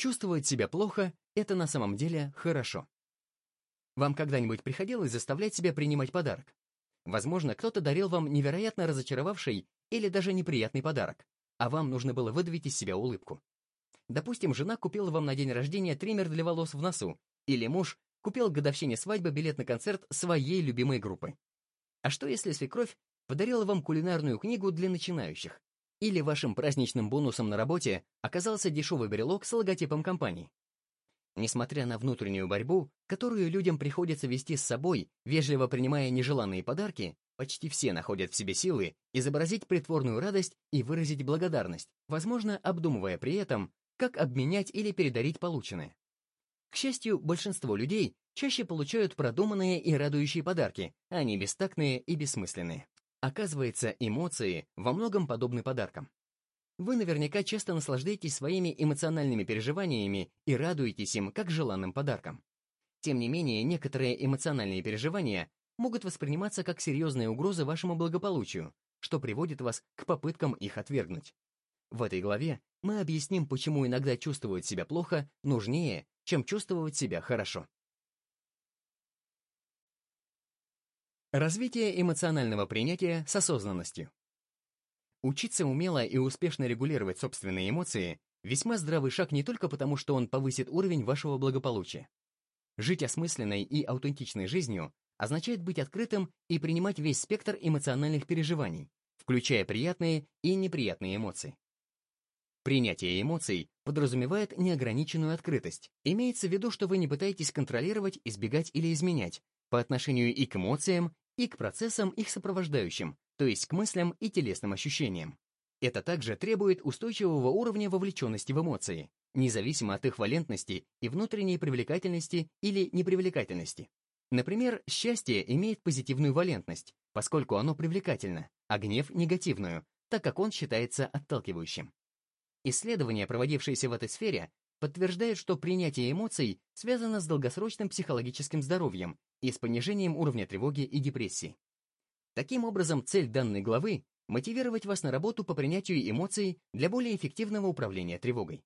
Чувствовать себя плохо — это на самом деле хорошо. Вам когда-нибудь приходилось заставлять себя принимать подарок? Возможно, кто-то дарил вам невероятно разочаровавший или даже неприятный подарок, а вам нужно было выдавить из себя улыбку. Допустим, жена купила вам на день рождения триммер для волос в носу, или муж купил к годовщине свадьбы билет на концерт своей любимой группы. А что если свекровь подарила вам кулинарную книгу для начинающих? Или вашим праздничным бонусом на работе оказался дешевый брелок с логотипом компании? Несмотря на внутреннюю борьбу, которую людям приходится вести с собой, вежливо принимая нежеланные подарки, почти все находят в себе силы изобразить притворную радость и выразить благодарность, возможно, обдумывая при этом, как обменять или передарить полученное. К счастью, большинство людей чаще получают продуманные и радующие подарки, а не бестактные и бессмысленные. Оказывается, эмоции во многом подобны подаркам. Вы наверняка часто наслаждаетесь своими эмоциональными переживаниями и радуетесь им как желанным подаркам. Тем не менее, некоторые эмоциональные переживания могут восприниматься как серьезные угрозы вашему благополучию, что приводит вас к попыткам их отвергнуть. В этой главе мы объясним, почему иногда чувствовать себя плохо нужнее, чем чувствовать себя хорошо. Развитие эмоционального принятия с осознанностью. Учиться умело и успешно регулировать собственные эмоции – весьма здравый шаг не только потому, что он повысит уровень вашего благополучия. Жить осмысленной и аутентичной жизнью означает быть открытым и принимать весь спектр эмоциональных переживаний, включая приятные и неприятные эмоции. Принятие эмоций подразумевает неограниченную открытость. Имеется в виду, что вы не пытаетесь контролировать, избегать или изменять по отношению и к эмоциям, и к процессам их сопровождающим, то есть к мыслям и телесным ощущениям. Это также требует устойчивого уровня вовлеченности в эмоции, независимо от их валентности и внутренней привлекательности или непривлекательности. Например, счастье имеет позитивную валентность, поскольку оно привлекательно, а гнев — негативную, так как он считается отталкивающим. Исследования, проводившиеся в этой сфере, подтверждают, что принятие эмоций связано с долгосрочным психологическим здоровьем и с понижением уровня тревоги и депрессии. Таким образом, цель данной главы — мотивировать вас на работу по принятию эмоций для более эффективного управления тревогой.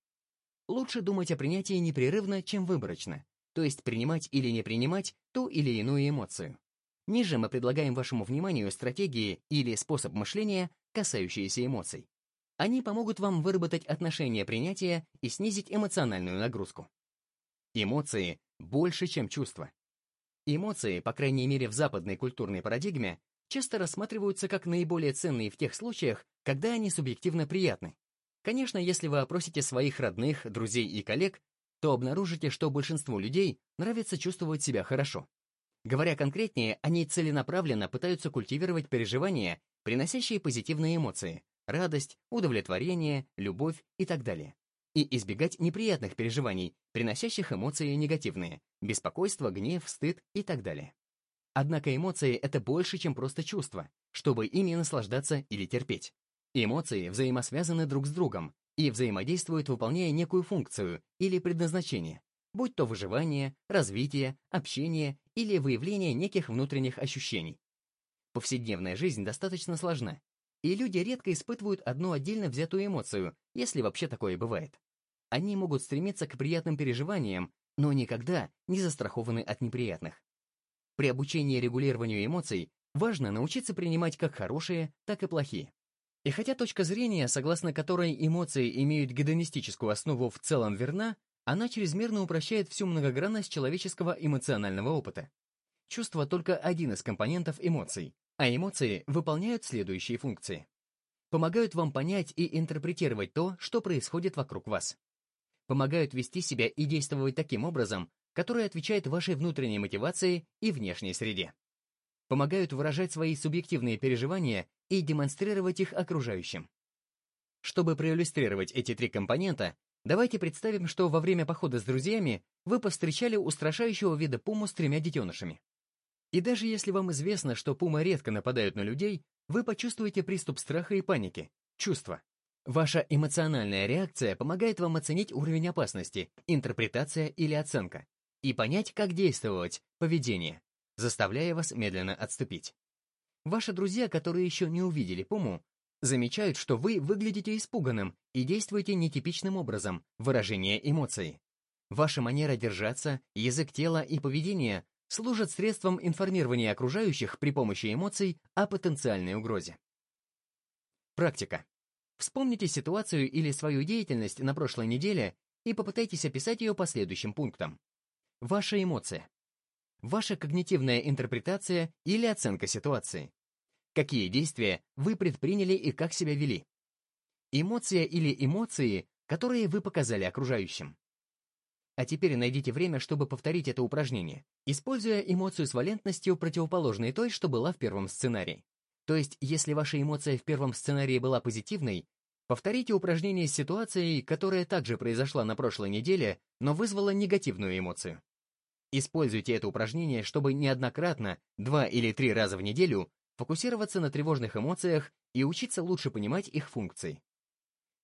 Лучше думать о принятии непрерывно, чем выборочно, то есть принимать или не принимать ту или иную эмоцию. Ниже мы предлагаем вашему вниманию стратегии или способ мышления, касающиеся эмоций. Они помогут вам выработать отношение принятия и снизить эмоциональную нагрузку. Эмоции больше, чем чувства. Эмоции, по крайней мере в западной культурной парадигме, часто рассматриваются как наиболее ценные в тех случаях, когда они субъективно приятны. Конечно, если вы опросите своих родных, друзей и коллег, то обнаружите, что большинству людей нравится чувствовать себя хорошо. Говоря конкретнее, они целенаправленно пытаются культивировать переживания, приносящие позитивные эмоции, радость, удовлетворение, любовь и так далее. И избегать неприятных переживаний, приносящих эмоции негативные, беспокойство, гнев, стыд и так далее. Однако эмоции — это больше, чем просто чувства, чтобы ими наслаждаться или терпеть. Эмоции взаимосвязаны друг с другом и взаимодействуют, выполняя некую функцию или предназначение, будь то выживание, развитие, общение или выявление неких внутренних ощущений. Повседневная жизнь достаточно сложна, и люди редко испытывают одну отдельно взятую эмоцию, если вообще такое бывает. Они могут стремиться к приятным переживаниям, но никогда не застрахованы от неприятных. При обучении регулированию эмоций важно научиться принимать как хорошие, так и плохие. И хотя точка зрения, согласно которой эмоции имеют гедонистическую основу в целом верна, она чрезмерно упрощает всю многогранность человеческого эмоционального опыта. Чувство только один из компонентов эмоций, а эмоции выполняют следующие функции. Помогают вам понять и интерпретировать то, что происходит вокруг вас. Помогают вести себя и действовать таким образом, которые отвечают вашей внутренней мотивации и внешней среде. Помогают выражать свои субъективные переживания и демонстрировать их окружающим. Чтобы проиллюстрировать эти три компонента, давайте представим, что во время похода с друзьями вы повстречали устрашающего вида пуму с тремя детенышами. И даже если вам известно, что пумы редко нападают на людей, вы почувствуете приступ страха и паники, чувства. Ваша эмоциональная реакция помогает вам оценить уровень опасности, интерпретация или оценка и понять, как действовать, поведение, заставляя вас медленно отступить. Ваши друзья, которые еще не увидели пуму, замечают, что вы выглядите испуганным и действуете нетипичным образом, выражение эмоций. Ваша манера держаться, язык тела и поведение служат средством информирования окружающих при помощи эмоций о потенциальной угрозе. Практика. Вспомните ситуацию или свою деятельность на прошлой неделе и попытайтесь описать ее по следующим пунктам. Ваша эмоция. Ваша когнитивная интерпретация или оценка ситуации. Какие действия вы предприняли и как себя вели? Эмоция или эмоции, которые вы показали окружающим. А теперь найдите время, чтобы повторить это упражнение, используя эмоцию с валентностью, противоположной той, что была в первом сценарии. То есть, если ваша эмоция в первом сценарии была позитивной, повторите упражнение с ситуацией, которая также произошла на прошлой неделе, но вызвала негативную эмоцию. Используйте это упражнение, чтобы неоднократно, два или три раза в неделю, фокусироваться на тревожных эмоциях и учиться лучше понимать их функции.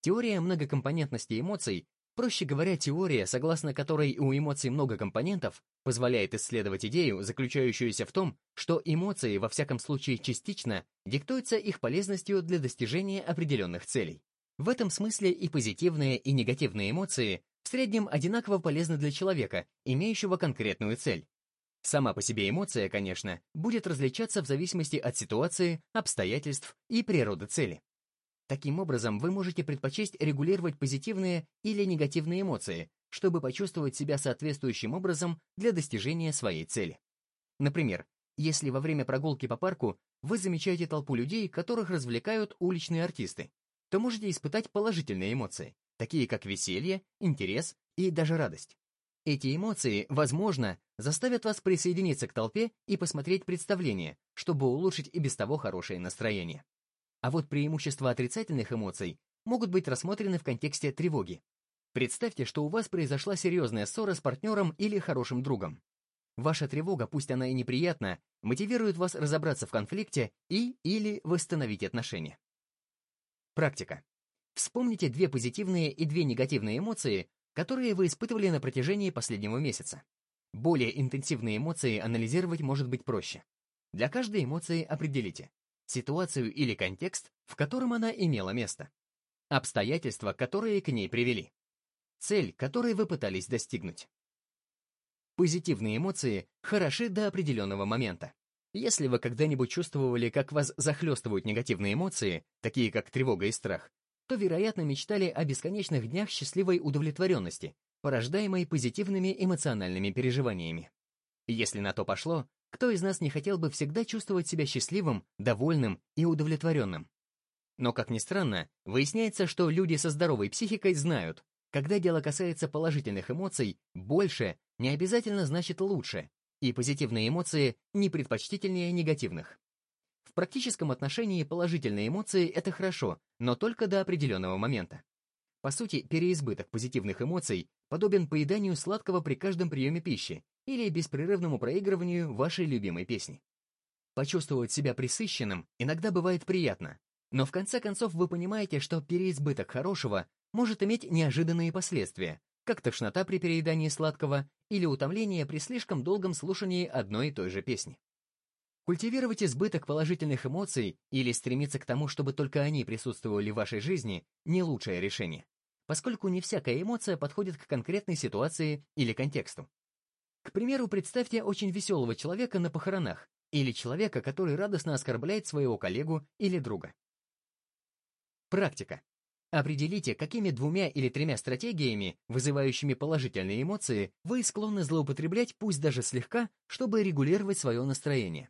Теория многокомпонентности эмоций, проще говоря, теория, согласно которой у эмоций много компонентов, позволяет исследовать идею, заключающуюся в том, что эмоции, во всяком случае частично, диктуются их полезностью для достижения определенных целей. В этом смысле и позитивные, и негативные эмоции в среднем одинаково полезны для человека, имеющего конкретную цель, Сама по себе эмоция, конечно, будет различаться в зависимости от ситуации, обстоятельств и природы цели. Таким образом, вы можете предпочесть регулировать позитивные или негативные эмоции, чтобы почувствовать себя соответствующим образом для достижения своей цели. Например, если во время прогулки по парку вы замечаете толпу людей, которых развлекают уличные артисты, то можете испытать положительные эмоции, такие как веселье, интерес и даже радость. Эти эмоции, возможно, заставят вас присоединиться к толпе и посмотреть представление, чтобы улучшить и без того хорошее настроение. А вот преимущества отрицательных эмоций могут быть рассмотрены в контексте тревоги. Представьте, что у вас произошла серьезная ссора с партнером или хорошим другом. Ваша тревога, пусть она и неприятна, мотивирует вас разобраться в конфликте и или восстановить отношения. Практика. Вспомните две позитивные и две негативные эмоции, которые вы испытывали на протяжении последнего месяца. Более интенсивные эмоции анализировать может быть проще. Для каждой эмоции определите ситуацию или контекст, в котором она имела место, обстоятельства, которые к ней привели, цель, которой вы пытались достигнуть. Позитивные эмоции хороши до определенного момента. Если вы когда-нибудь чувствовали, как вас захлестывают негативные эмоции, такие как тревога и страх, то, вероятно, мечтали о бесконечных днях счастливой удовлетворенности, порождаемой позитивными эмоциональными переживаниями. Если на то пошло, кто из нас не хотел бы всегда чувствовать себя счастливым, довольным и удовлетворенным? Но, как ни странно, выясняется, что люди со здоровой психикой знают, когда дело касается положительных эмоций, больше не обязательно значит лучше, и позитивные эмоции не предпочтительнее негативных. В практическом отношении положительные эмоции — это хорошо, но только до определенного момента. По сути, переизбыток позитивных эмоций подобен поеданию сладкого при каждом приеме пищи или беспрерывному проигрыванию вашей любимой песни. Почувствовать себя присыщенным иногда бывает приятно, но в конце концов вы понимаете, что переизбыток хорошего может иметь неожиданные последствия, как тошнота при переедании сладкого или утомление при слишком долгом слушании одной и той же песни. Культивировать избыток положительных эмоций или стремиться к тому, чтобы только они присутствовали в вашей жизни, не лучшее решение, поскольку не всякая эмоция подходит к конкретной ситуации или контексту. К примеру, представьте очень веселого человека на похоронах или человека, который радостно оскорбляет своего коллегу или друга. Практика. Определите, какими двумя или тремя стратегиями, вызывающими положительные эмоции, вы склонны злоупотреблять, пусть даже слегка, чтобы регулировать свое настроение.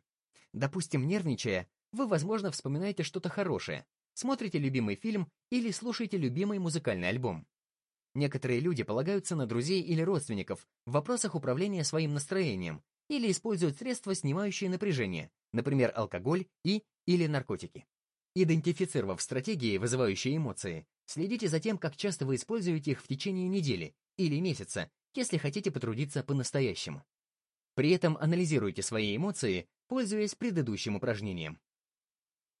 Допустим, нервничая, вы, возможно, вспоминаете что-то хорошее, смотрите любимый фильм или слушаете любимый музыкальный альбом. Некоторые люди полагаются на друзей или родственников в вопросах управления своим настроением или используют средства, снимающие напряжение, например, алкоголь и или наркотики. Идентифицировав стратегии, вызывающие эмоции, следите за тем, как часто вы используете их в течение недели или месяца, если хотите потрудиться по-настоящему. При этом анализируйте свои эмоции пользуясь предыдущим упражнением.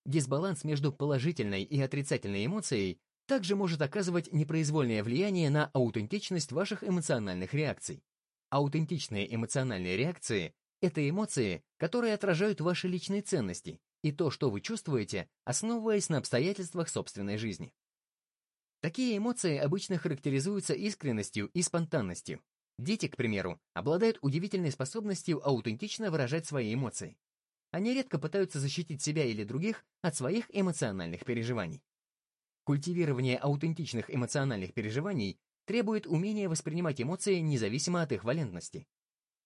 Дисбаланс между положительной и отрицательной эмоцией также может оказывать непроизвольное влияние на аутентичность ваших эмоциональных реакций. Аутентичные эмоциональные реакции — это эмоции, которые отражают ваши личные ценности и то, что вы чувствуете, основываясь на обстоятельствах собственной жизни. Такие эмоции обычно характеризуются искренностью и спонтанностью. Дети, к примеру, обладают удивительной способностью аутентично выражать свои эмоции. Они редко пытаются защитить себя или других от своих эмоциональных переживаний. Культивирование аутентичных эмоциональных переживаний требует умения воспринимать эмоции независимо от их валентности.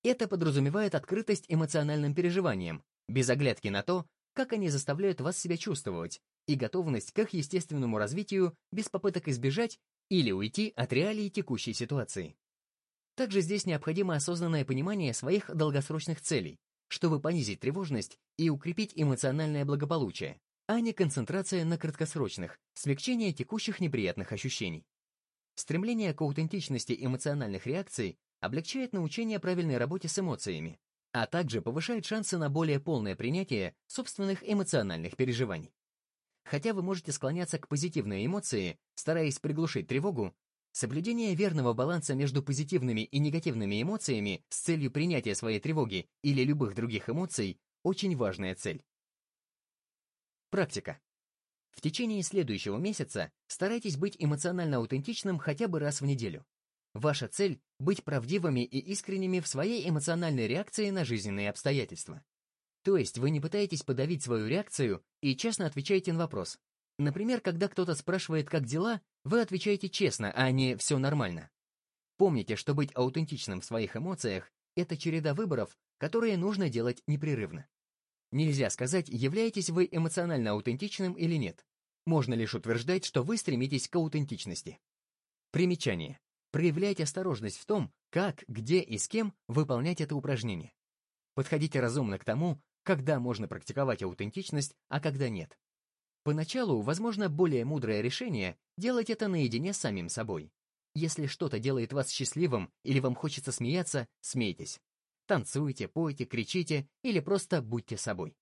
Это подразумевает открытость эмоциональным переживаниям, без оглядки на то, как они заставляют вас себя чувствовать, и готовность к их естественному развитию без попыток избежать или уйти от реалий текущей ситуации. Также здесь необходимо осознанное понимание своих долгосрочных целей, чтобы понизить тревожность и укрепить эмоциональное благополучие, а не концентрация на краткосрочных, смягчение текущих неприятных ощущений. Стремление к аутентичности эмоциональных реакций облегчает научение правильной работе с эмоциями, а также повышает шансы на более полное принятие собственных эмоциональных переживаний. Хотя вы можете склоняться к позитивной эмоции, стараясь приглушить тревогу, соблюдение верного баланса между позитивными и негативными эмоциями с целью принятия своей тревоги или любых других эмоций – очень важная цель. Практика. В течение следующего месяца старайтесь быть эмоционально аутентичным хотя бы раз в неделю. Ваша цель — быть правдивыми и искренними в своей эмоциональной реакции на жизненные обстоятельства. То есть вы не пытаетесь подавить свою реакцию и честно отвечаете на вопрос. Например, когда кто-то спрашивает, как дела, вы отвечаете честно, а не «все нормально». Помните, что быть аутентичным в своих эмоциях — это череда выборов, которые нужно делать непрерывно. Нельзя сказать, являетесь вы эмоционально аутентичным или нет. Можно лишь утверждать, что вы стремитесь к аутентичности. Примечание. Проявляйте осторожность в том, как, где и с кем выполнять это упражнение. Подходите разумно к тому, когда можно практиковать аутентичность, а когда нет. Поначалу, возможно, более мудрое решение делать это наедине с самим собой. Если что-то делает вас счастливым или вам хочется смеяться, смейтесь. Танцуйте, пойте, кричите или просто будьте собой.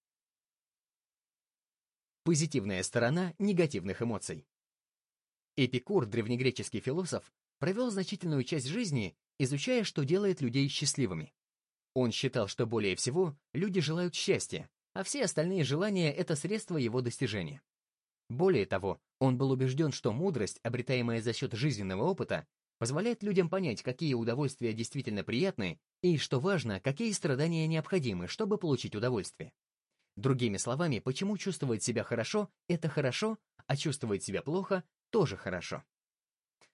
Позитивная сторона негативных эмоций. Эпикур, древнегреческий философ, провел значительную часть жизни, изучая, что делает людей счастливыми. Он считал, что более всего люди желают счастья, а все остальные желания — это средства его достижения. Более того, он был убежден, что мудрость, обретаемая за счет жизненного опыта, позволяет людям понять, какие удовольствия действительно приятны и, что важно, какие страдания необходимы, чтобы получить удовольствие. Другими словами, почему чувствовать себя хорошо — это хорошо, а чувствовать себя плохо — тоже хорошо.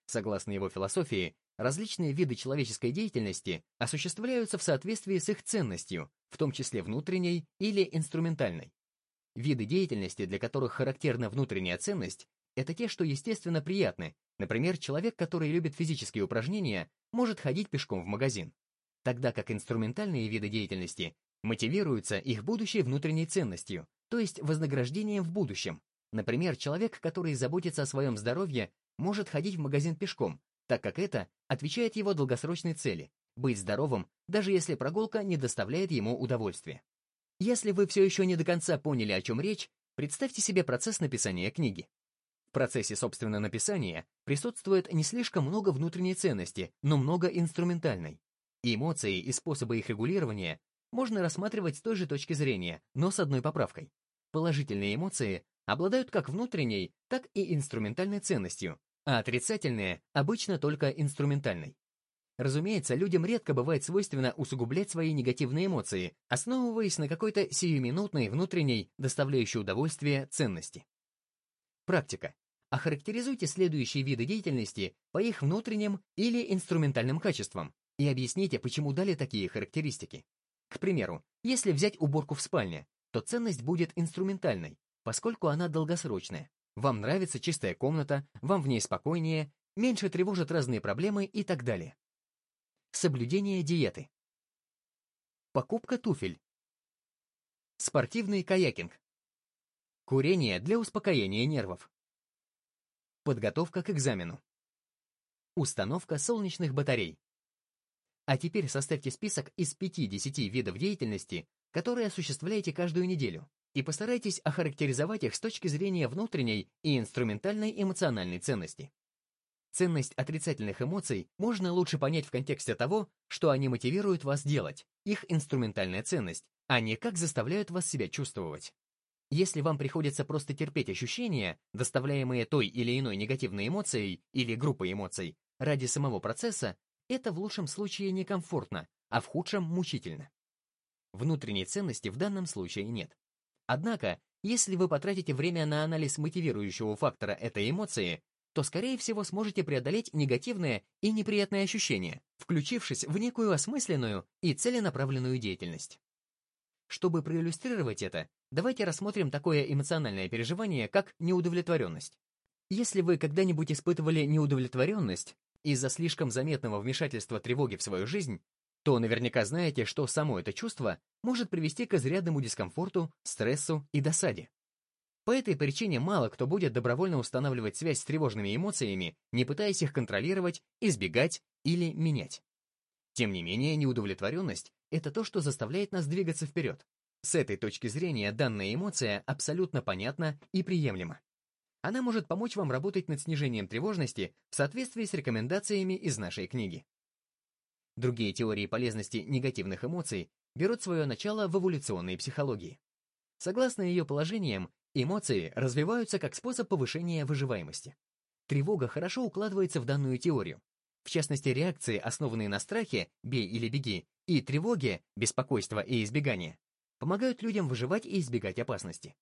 Согласно его философии, различные виды человеческой деятельности осуществляются в соответствии с их ценностью, в том числе внутренней или инструментальной. Виды деятельности, для которых характерна внутренняя ценность, это те, что естественно приятны. Например, человек, который любит физические упражнения, может ходить пешком в магазин. Тогда как инструментальные виды деятельности мотивируются их будущей внутренней ценностью, то есть вознаграждением в будущем. Например, человек, который заботится о своем здоровье, может ходить в магазин пешком, так как это отвечает его долгосрочной цели – быть здоровым, даже если прогулка не доставляет ему удовольствия. Если вы все еще не до конца поняли, о чем речь, представьте себе процесс написания книги. В процессе, собственно, написания присутствует не слишком много внутренней ценности, но много инструментальной. И эмоции и способы их регулирования можно рассматривать с той же точки зрения, но с одной поправкой. Положительные эмоции обладают как внутренней, так и инструментальной ценностью, а отрицательные обычно только инструментальной. Разумеется, людям редко бывает свойственно усугублять свои негативные эмоции, основываясь на какой-то сиюминутной внутренней, доставляющей удовольствие, ценности. Практика. Охарактеризуйте следующие виды деятельности по их внутренним или инструментальным качествам и объясните, почему дали такие характеристики. К примеру, если взять уборку в спальне, то ценность будет инструментальной, поскольку она долгосрочная. Вам нравится чистая комната, вам в ней спокойнее, меньше тревожат разные проблемы и так далее. Соблюдение диеты. Покупка туфель. Спортивный каякинг. Курение для успокоения нервов. Подготовка к экзамену. Установка солнечных батарей. А теперь составьте список из 5-10 видов деятельности, которые осуществляете каждую неделю и постарайтесь охарактеризовать их с точки зрения внутренней и инструментальной эмоциональной ценности. Ценность отрицательных эмоций можно лучше понять в контексте того, что они мотивируют вас делать, их инструментальная ценность, а не как заставляют вас себя чувствовать. Если вам приходится просто терпеть ощущения, доставляемые той или иной негативной эмоцией или группой эмоций, ради самого процесса, это в лучшем случае некомфортно, а в худшем мучительно. Внутренней ценности в данном случае нет. Однако, если вы потратите время на анализ мотивирующего фактора этой эмоции, то, скорее всего, сможете преодолеть негативные и неприятные ощущения, включившись в некую осмысленную и целенаправленную деятельность. Чтобы проиллюстрировать это, давайте рассмотрим такое эмоциональное переживание, как неудовлетворенность. Если вы когда-нибудь испытывали неудовлетворенность из-за слишком заметного вмешательства тревоги в свою жизнь, то наверняка знаете, что само это чувство может привести к изрядному дискомфорту, стрессу и досаде. По этой причине мало кто будет добровольно устанавливать связь с тревожными эмоциями, не пытаясь их контролировать, избегать или менять. Тем не менее, неудовлетворенность — это то, что заставляет нас двигаться вперед. С этой точки зрения данная эмоция абсолютно понятна и приемлема. Она может помочь вам работать над снижением тревожности в соответствии с рекомендациями из нашей книги. Другие теории полезности негативных эмоций берут свое начало в эволюционной психологии. Согласно ее положениям, эмоции развиваются как способ повышения выживаемости. Тревога хорошо укладывается в данную теорию. В частности, реакции, основанные на страхе «бей или беги» и тревоге «беспокойство и избегание», помогают людям выживать и избегать опасности.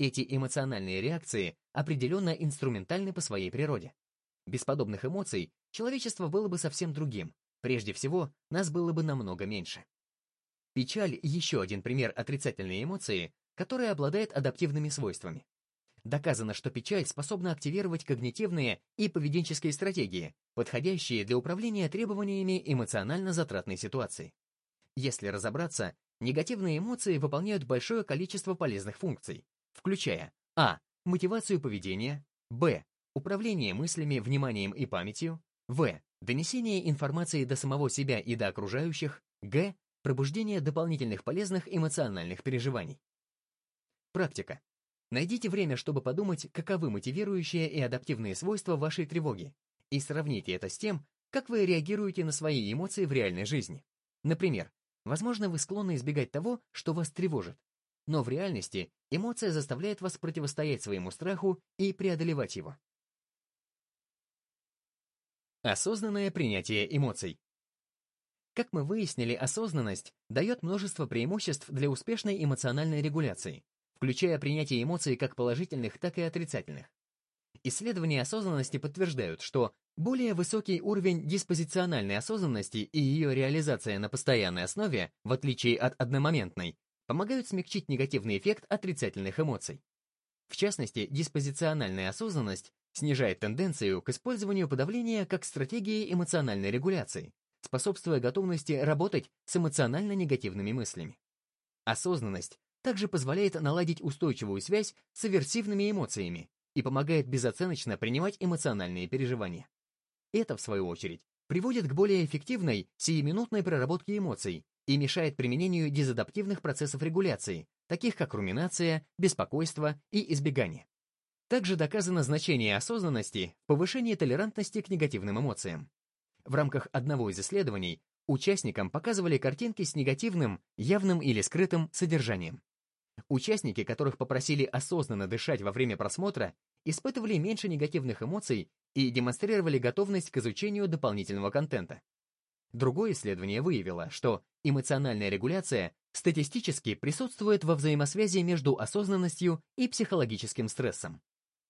Эти эмоциональные реакции определенно инструментальны по своей природе. Без подобных эмоций человечество было бы совсем другим. Прежде всего, нас было бы намного меньше. Печаль – еще один пример отрицательной эмоции, которая обладает адаптивными свойствами. Доказано, что печаль способна активировать когнитивные и поведенческие стратегии, подходящие для управления требованиями эмоционально затратной ситуации. Если разобраться, негативные эмоции выполняют большое количество полезных функций, включая а. мотивацию поведения, б. управление мыслями, вниманием и памятью, в. донесение информации до самого себя и до окружающих, г. пробуждение дополнительных полезных эмоциональных переживаний. Практика. Найдите время, чтобы подумать, каковы мотивирующие и адаптивные свойства вашей тревоги, и сравните это с тем, как вы реагируете на свои эмоции в реальной жизни. Например, возможно, вы склонны избегать того, что вас тревожит, но в реальности эмоция заставляет вас противостоять своему страху и преодолевать его. Осознанное принятие эмоций. Как мы выяснили, осознанность дает множество преимуществ для успешной эмоциональной регуляции, включая принятие эмоций как положительных, так и отрицательных. Исследования осознанности подтверждают, что более высокий уровень диспозициональной осознанности и ее реализация на постоянной основе, в отличие от одномоментной, помогают смягчить негативный эффект отрицательных эмоций. В частности, диспозициональная осознанность снижает тенденцию к использованию подавления как стратегии эмоциональной регуляции, способствуя готовности работать с эмоционально негативными мыслями. Осознанность также позволяет наладить устойчивую связь с аверсивными эмоциями и помогает безоценочно принимать эмоциональные переживания. Это, в свою очередь, приводит к более эффективной, сиюминутной проработке эмоций и мешает применению дезадаптивных процессов регуляции, таких как руминация, беспокойство и избегание. Также доказано значение осознанности в повышении толерантности к негативным эмоциям. В рамках одного из исследований участникам показывали картинки с негативным, явным или скрытым содержанием. Участники, которых попросили осознанно дышать во время просмотра, испытывали меньше негативных эмоций и демонстрировали готовность к изучению дополнительного контента. Другое исследование выявило, что эмоциональная регуляция статистически присутствует во взаимосвязи между осознанностью и психологическим стрессом.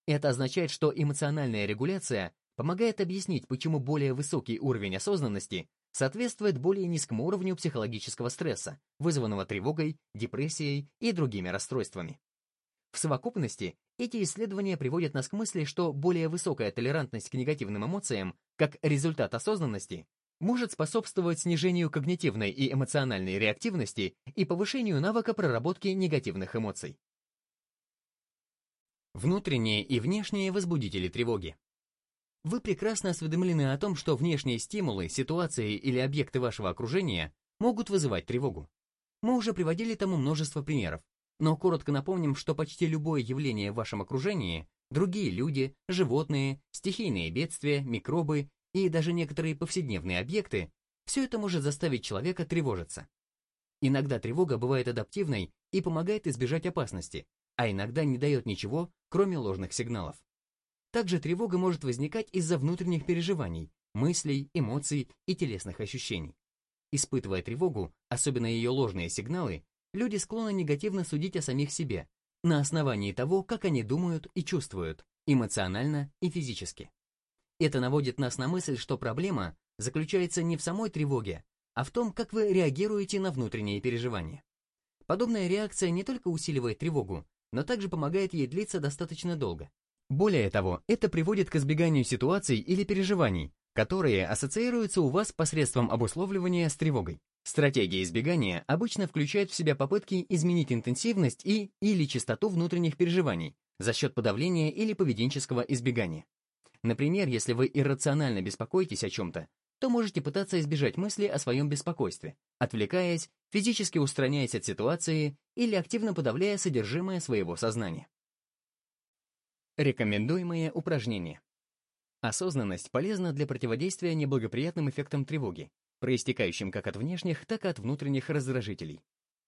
Это означает, что эмоциональная регуляция помогает объяснить, почему более высокий уровень осознанности соответствует более низкому уровню психологического стресса, вызванного тревогой, депрессией и другими расстройствами. В совокупности эти исследования приводят нас к мысли, что более высокая толерантность к негативным эмоциям, как результат осознанности, может способствовать снижению когнитивной и эмоциональной реактивности и повышению навыка проработки негативных эмоций. Внутренние и внешние возбудители тревоги. Вы прекрасно осведомлены о том, что внешние стимулы, ситуации или объекты вашего окружения могут вызывать тревогу. Мы уже приводили тому множество примеров, но коротко напомним, что почти любое явление в вашем окружении, другие люди, животные, стихийные бедствия, микробы и даже некоторые повседневные объекты, все это может заставить человека тревожиться. Иногда тревога бывает адаптивной и помогает избежать опасности, а иногда не дает ничего, кроме ложных сигналов. Также тревога может возникать из-за внутренних переживаний, мыслей, эмоций и телесных ощущений. Испытывая тревогу, особенно ее ложные сигналы, люди склонны негативно судить о самих себе, на основании того, как они думают и чувствуют, эмоционально и физически. Это наводит нас на мысль, что проблема заключается не в самой тревоге, а в том, как вы реагируете на внутренние переживания. Подобная реакция не только усиливает тревогу, но также помогает ей длиться достаточно долго. Более того, это приводит к избеганию ситуаций или переживаний, которые ассоциируются у вас посредством обусловливания с тревогой. Стратегия избегания обычно включает в себя попытки изменить интенсивность и или частоту внутренних переживаний за счет подавления или поведенческого избегания. Например, если вы иррационально беспокоитесь о чем-то, то можете пытаться избежать мысли о своем беспокойстве, отвлекаясь, физически устраняясь от ситуации или активно подавляя содержимое своего сознания. Рекомендуемые упражнения. Осознанность полезна для противодействия неблагоприятным эффектам тревоги, проистекающим как от внешних, так и от внутренних раздражителей.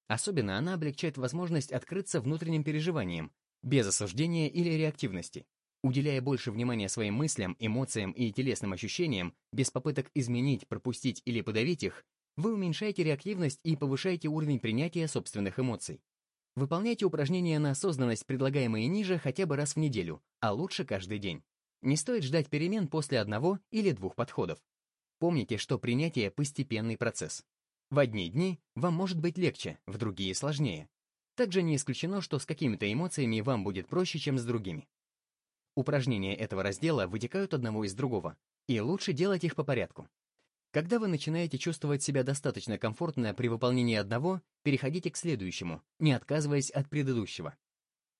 Особенно она облегчает возможность открыться внутренним переживаниям, без осуждения или реактивности, уделяя больше внимания своим мыслям, эмоциям и телесным ощущениям, без попыток изменить, пропустить или подавить их, вы уменьшаете реактивность и повышаете уровень принятия собственных эмоций. Выполняйте упражнения на осознанность, предлагаемые ниже, хотя бы раз в неделю, а лучше каждый день. Не стоит ждать перемен после одного или двух подходов. Помните, что принятие – постепенный процесс. В одни дни вам может быть легче, в другие – сложнее. Также не исключено, что с какими-то эмоциями вам будет проще, чем с другими. Упражнения этого раздела вытекают одного из другого, и лучше делать их по порядку. Когда вы начинаете чувствовать себя достаточно комфортно при выполнении одного, переходите к следующему, не отказываясь от предыдущего.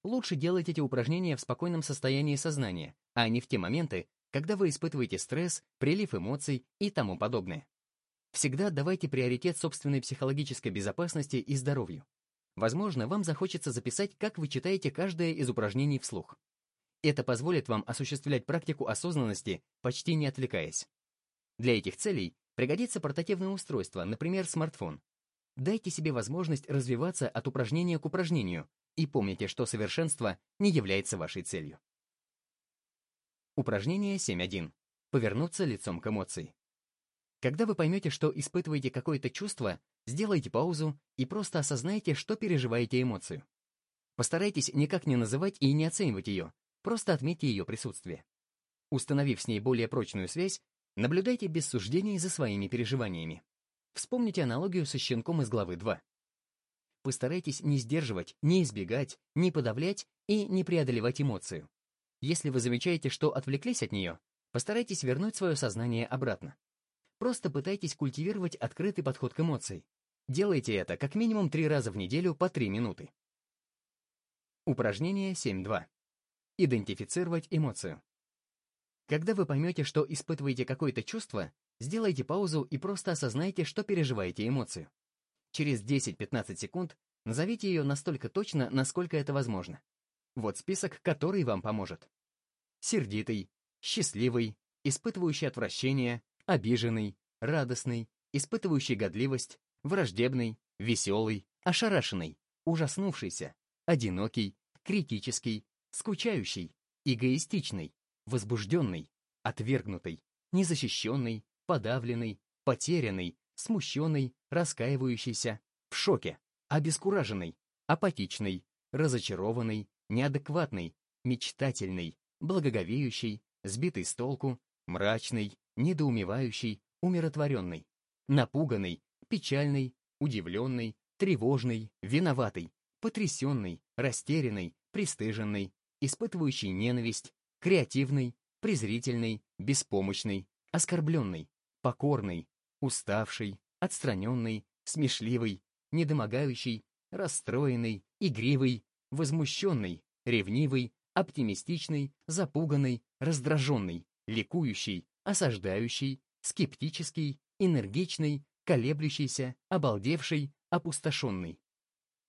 Лучше делать эти упражнения в спокойном состоянии сознания, а не в те моменты, когда вы испытываете стресс, прилив эмоций и тому подобное. Всегда давайте приоритет собственной психологической безопасности и здоровью. Возможно, вам захочется записать, как вы читаете каждое из упражнений вслух. Это позволит вам осуществлять практику осознанности, почти не отвлекаясь. Для этих целей пригодится портативное устройство, например, смартфон. Дайте себе возможность развиваться от упражнения к упражнению, и помните, что совершенство не является вашей целью. Упражнение 7.1. Повернуться лицом к эмоции. Когда вы поймете, что испытываете какое-то чувство, сделайте паузу и просто осознайте, что переживаете эмоцию. Постарайтесь никак не называть и не оценивать ее, просто отметьте ее присутствие. Установив с ней более прочную связь, наблюдайте без суждений за своими переживаниями. Вспомните аналогию со щенком из главы 2. Постарайтесь не сдерживать, не избегать, не подавлять и не преодолевать эмоцию. Если вы замечаете, что отвлеклись от нее, постарайтесь вернуть свое сознание обратно. Просто пытайтесь культивировать открытый подход к эмоции. Делайте это как минимум три раза в неделю по 3 минуты. Упражнение 7.2. Идентифицировать эмоцию. Когда вы поймете, что испытываете какое-то чувство, сделайте паузу и просто осознайте, что переживаете эмоцию. Через 10-15 секунд назовите ее настолько точно, насколько это возможно. Вот список, который вам поможет. Сердитый, счастливый, испытывающий отвращение, обиженный, радостный, испытывающий годливость, враждебный, веселый, ошарашенный, ужаснувшийся, одинокий, критический, скучающий, эгоистичный, возбужденный, отвергнутый, незащищенный, подавленный, потерянный, смущенный, раскаивающийся, в шоке, обескураженный, апатичный, разочарованный, неадекватный, мечтательный, благоговеющий, сбитый с толку, мрачный, недоумевающий, умиротворенный, напуганный, печальный, удивленный, тревожный, виноватый, потрясенный, растерянный, пристыженный, испытывающий ненависть, креативный, презрительный, беспомощный, оскорбленный, покорный, уставший, отстраненный, смешливый, недомогающий, расстроенный, игривый, возмущенный, ревнивый, оптимистичный, запуганный, раздраженный, ликующий, осаждающий, скептический, энергичный, колеблющийся, обалдевший, опустошенный.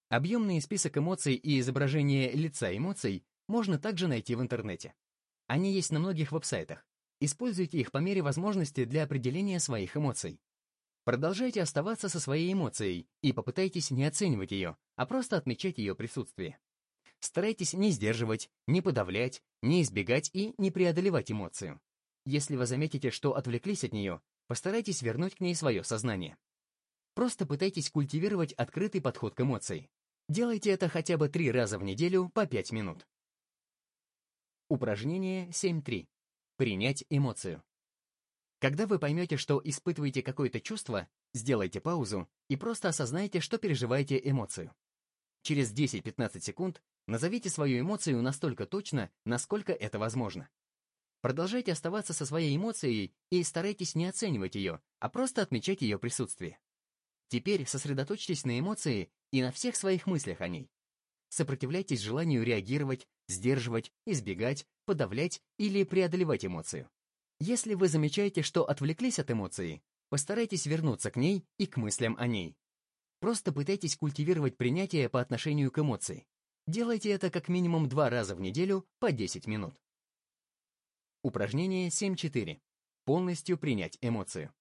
Объемный список эмоций и изображение лица эмоций можно также найти в интернете. Они есть на многих веб-сайтах. Используйте их по мере возможности для определения своих эмоций. Продолжайте оставаться со своей эмоцией и попытайтесь не оценивать ее, а просто отмечать ее присутствие. Старайтесь не сдерживать, не подавлять, не избегать и не преодолевать эмоцию. Если вы заметите, что отвлеклись от нее, постарайтесь вернуть к ней свое сознание. Просто пытайтесь культивировать открытый подход к эмоции. Делайте это хотя бы три раза в неделю по 5 минут. Упражнение 7.3. Принять эмоцию. Когда вы поймете, что испытываете какое-то чувство, сделайте паузу и просто осознайте, что переживаете эмоцию. Через 10-15 секунд назовите свою эмоцию настолько точно, насколько это возможно. Продолжайте оставаться со своей эмоцией и старайтесь не оценивать ее, а просто отмечать ее присутствие. Теперь сосредоточьтесь на эмоции и на всех своих мыслях о ней. Сопротивляйтесь желанию реагировать, сдерживать, избегать, подавлять или преодолевать эмоцию. Если вы замечаете, что отвлеклись от эмоции, постарайтесь вернуться к ней и к мыслям о ней. Просто пытайтесь культивировать принятие по отношению к эмоции. Делайте это как минимум два раза в неделю по 10 минут. Упражнение 7.4. Полностью принять эмоцию.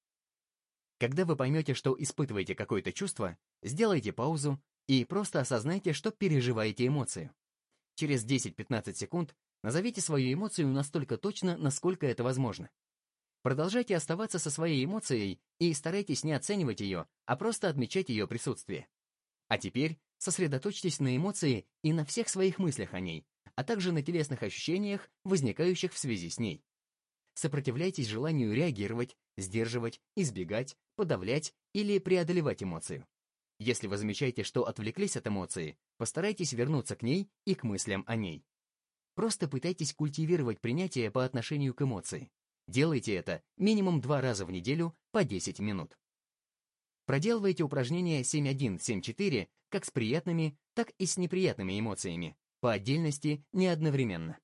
Когда вы поймете, что испытываете какое-то чувство, сделайте паузу и просто осознайте, что переживаете эмоцию. Через 10-15 секунд назовите свою эмоцию настолько точно, насколько это возможно. Продолжайте оставаться со своей эмоцией и старайтесь не оценивать ее, а просто отмечать ее присутствие. А теперь сосредоточьтесь на эмоции и на всех своих мыслях о ней, а также на телесных ощущениях, возникающих в связи с ней. Сопротивляйтесь желанию реагировать, сдерживать, избегать, подавлять или преодолевать эмоцию. Если вы замечаете, что отвлеклись от эмоции, постарайтесь вернуться к ней и к мыслям о ней. Просто пытайтесь культивировать принятие по отношению к эмоции. Делайте это минимум два раза в неделю по 10 минут. Проделывайте упражнения 7.1, 7.4 как с приятными, так и с неприятными эмоциями, по отдельности, не одновременно.